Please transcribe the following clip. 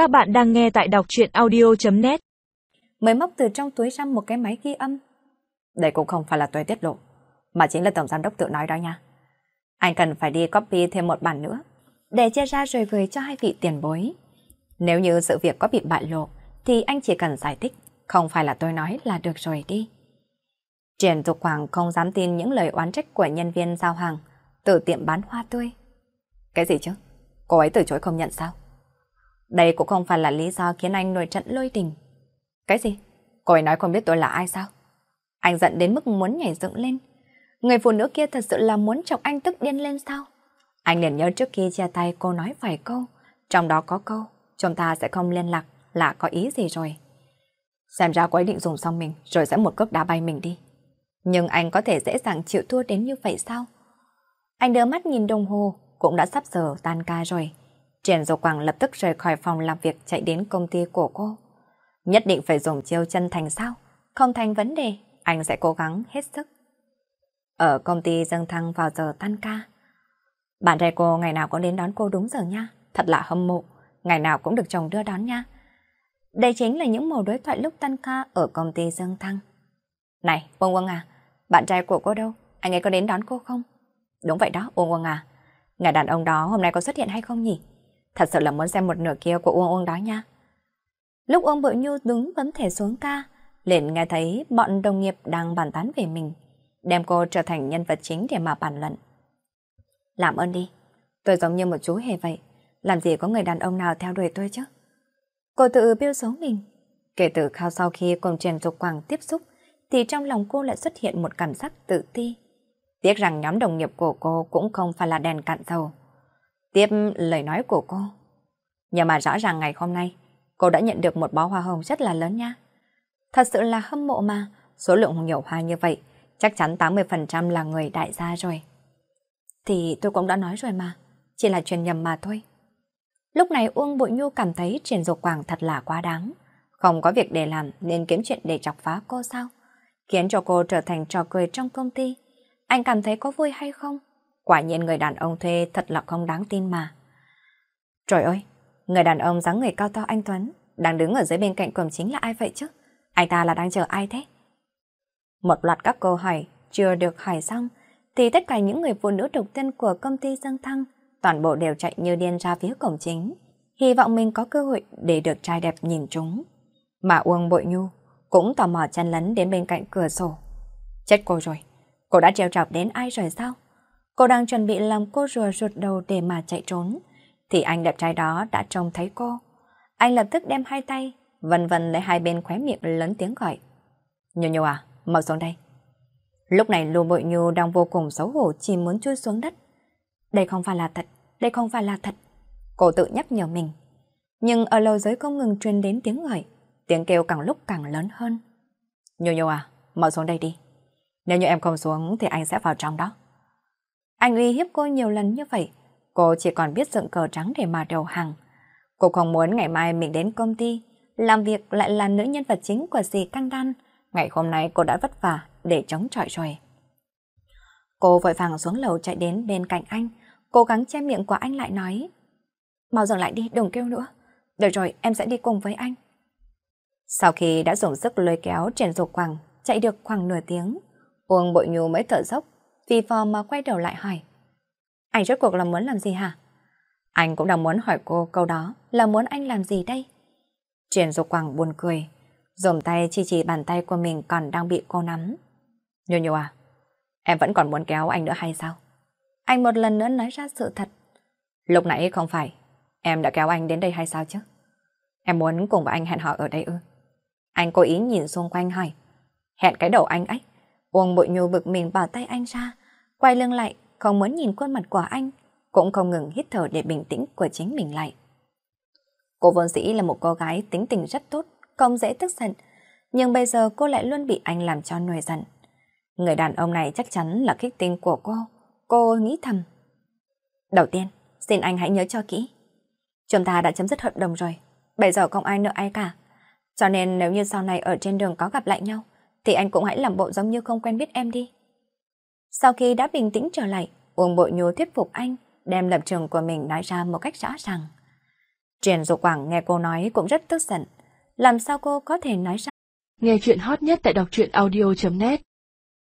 Các bạn đang nghe tại đọc truyện audio.net Mới móc từ trong túi ra một cái máy ghi âm. Đây cũng không phải là tôi tiết lộ, mà chính là Tổng Giám Đốc tự nói đó nha. Anh cần phải đi copy thêm một bản nữa, để chia ra rồi gửi cho hai vị tiền bối. Nếu như sự việc có bị bại lộ, thì anh chỉ cần giải thích, không phải là tôi nói là được rồi đi. Triển Dục Hoàng không dám tin những lời oán trách của nhân viên giao hàng, từ tiệm bán hoa tươi. Cái gì chứ? Cô ấy từ chối không nhận sao? Đây cũng không phải là lý do khiến anh nổi trận lôi đình. Cái gì? Cô ấy nói không biết tôi là ai sao? Anh giận đến mức muốn nhảy dựng lên. Người phụ nữ kia thật sự là muốn chọc anh tức điên lên sao? Anh liền nhớ trước khi chia tay cô nói vài câu, trong đó có câu, chúng ta sẽ không liên lạc, là có ý gì rồi. Xem ra cô ấy định dùng xong mình rồi sẽ một cước đá bay mình đi. Nhưng anh có thể dễ dàng chịu thua đến như vậy sao? Anh đưa mắt nhìn đồng hồ, cũng đã sắp giờ tan ca rồi. Triển Dục Quảng lập tức rời khỏi phòng làm việc chạy đến công ty của cô. Nhất định phải dùng chiêu chân thành sao? Không thành vấn đề, anh sẽ cố gắng hết sức. Ở công ty dâng thăng vào giờ tan ca. Bạn trai cô ngày nào cũng đến đón cô đúng giờ nha. Thật là hâm mộ. Ngày nào cũng được chồng đưa đón nha. Đây chính là những màu đối thoại lúc tan ca ở công ty dâng thăng. Này, Uông Uông à, bạn trai của cô đâu? Anh ấy có đến đón cô không? Đúng vậy đó, Uông Uông à. Ngài đàn ông đó hôm nay có xuất hiện hay không nhỉ? Thật sự là muốn xem một nửa kia của Uông Uông đó nha. Lúc ông Bội Nhu đứng vấn thể xuống ca, liền nghe thấy bọn đồng nghiệp đang bàn tán về mình, đem cô trở thành nhân vật chính để mà bàn luận. Làm ơn đi, tôi giống như một chú hề vậy, làm gì có người đàn ông nào theo đuổi tôi chứ? Cô tự biêu xấu mình. Kể từ khao sau khi cùng Trần Dục Quảng tiếp xúc, thì trong lòng cô lại xuất hiện một cảm giác tự ti. Tiếc rằng nhóm đồng nghiệp của cô cũng không phải là đèn cạn dầu. Tiếp lời nói của cô. Nhưng mà rõ ràng ngày hôm nay, cô đã nhận được một bó hoa hồng rất là lớn nha. Thật sự là hâm mộ mà, số lượng nhiều hoa như vậy, chắc chắn 80% là người đại gia rồi. Thì tôi cũng đã nói rồi mà, chỉ là truyền nhầm mà thôi. Lúc này Uông Bội Nhu cảm thấy Triển Dục Quảng thật là quá đáng. Không có việc để làm nên kiếm chuyện để chọc phá cô sao? Khiến cho cô trở thành trò cười trong công ty. Anh cảm thấy có vui hay không? Quả nhiên người đàn ông thuê thật là không đáng tin mà. Trời ơi, người đàn ông dáng người cao to anh Tuấn đang đứng ở dưới bên cạnh cổng chính là ai vậy chứ? Anh ta là đang chờ ai thế? Một loạt các câu hỏi chưa được hỏi xong thì tất cả những người phụ nữ độc thân của công ty Dương Thăng toàn bộ đều chạy như điên ra phía cổng chính, hy vọng mình có cơ hội để được trai đẹp nhìn chúng. Mà Uông Bội Nhu cũng tò mò chân lấn đến bên cạnh cửa sổ. Chết cô rồi, cô đã treo chọc đến ai rồi sao? Cô đang chuẩn bị làm cô rùa ruột đầu để mà chạy trốn, thì anh đẹp trai đó đã trông thấy cô. Anh lập tức đem hai tay, vần vần lấy hai bên khóe miệng lớn tiếng gọi. Nhu Nhu à, mau xuống đây. Lúc này Lưu Bội Nhu đang vô cùng xấu hổ chỉ muốn chui xuống đất. Đây không phải là thật, đây không phải là thật. Cô tự nhắc nhở mình. Nhưng ở lầu giới không ngừng truyền đến tiếng gọi, tiếng kêu càng lúc càng lớn hơn. Nhu Nhu à, mau xuống đây đi. Nếu như em không xuống thì anh sẽ vào trong đó. Anh uy hiếp cô nhiều lần như vậy, cô chỉ còn biết dựng cờ trắng để mà đầu hàng. Cô không muốn ngày mai mình đến công ty, làm việc lại là nữ nhân vật chính của dì Căng Đan. Ngày hôm nay cô đã vất vả để chống chọi rồi. Cô vội vàng xuống lầu chạy đến bên cạnh anh, cố gắng che miệng của anh lại nói. Mau dừng lại đi, đừng kêu nữa. Được rồi, em sẽ đi cùng với anh. Sau khi đã dùng sức lôi kéo trên dục quảng, chạy được khoảng nửa tiếng, Uông Bội Nhu mới thở dốc, vì phò mà quay đầu lại hỏi. Anh rốt cuộc là muốn làm gì hả? Anh cũng đang muốn hỏi cô câu đó là muốn anh làm gì đây? Triển Dục Quảng buồn cười, dồn tay chỉ chỉ bàn tay của mình còn đang bị cô nắm. nhô nhô à, em vẫn còn muốn kéo anh nữa hay sao? Anh một lần nữa nói ra sự thật. Lúc nãy không phải, em đã kéo anh đến đây hay sao chứ? Em muốn cùng với anh hẹn hò ở đây ư? Anh cố ý nhìn xung quanh hỏi. Hẹn cái đầu anh ấy. Uông bội nhu bực mình bỏ tay anh ra, quay lưng lại, không muốn nhìn khuôn mặt của anh, cũng không ngừng hít thở để bình tĩnh của chính mình lại. Cô vốn dĩ là một cô gái tính tình rất tốt, không dễ tức giận, nhưng bây giờ cô lại luôn bị anh làm cho nổi giận. Người đàn ông này chắc chắn là kích tinh của cô, cô nghĩ thầm. Đầu tiên, xin anh hãy nhớ cho kỹ. Chúng ta đã chấm dứt hợp đồng rồi, bây giờ không ai nợ ai cả. Cho nên nếu như sau này ở trên đường có gặp lại nhau, thì anh cũng hãy làm bộ giống như không quen biết em đi. Sau khi đã bình tĩnh trở lại, Uông Bội Nhu thuyết phục anh, đem lập trường của mình nói ra một cách rõ ràng. Triển Dục Quảng nghe cô nói cũng rất tức giận. Làm sao cô có thể nói ra? Nghe chuyện hot nhất tại đọc truyện audio.net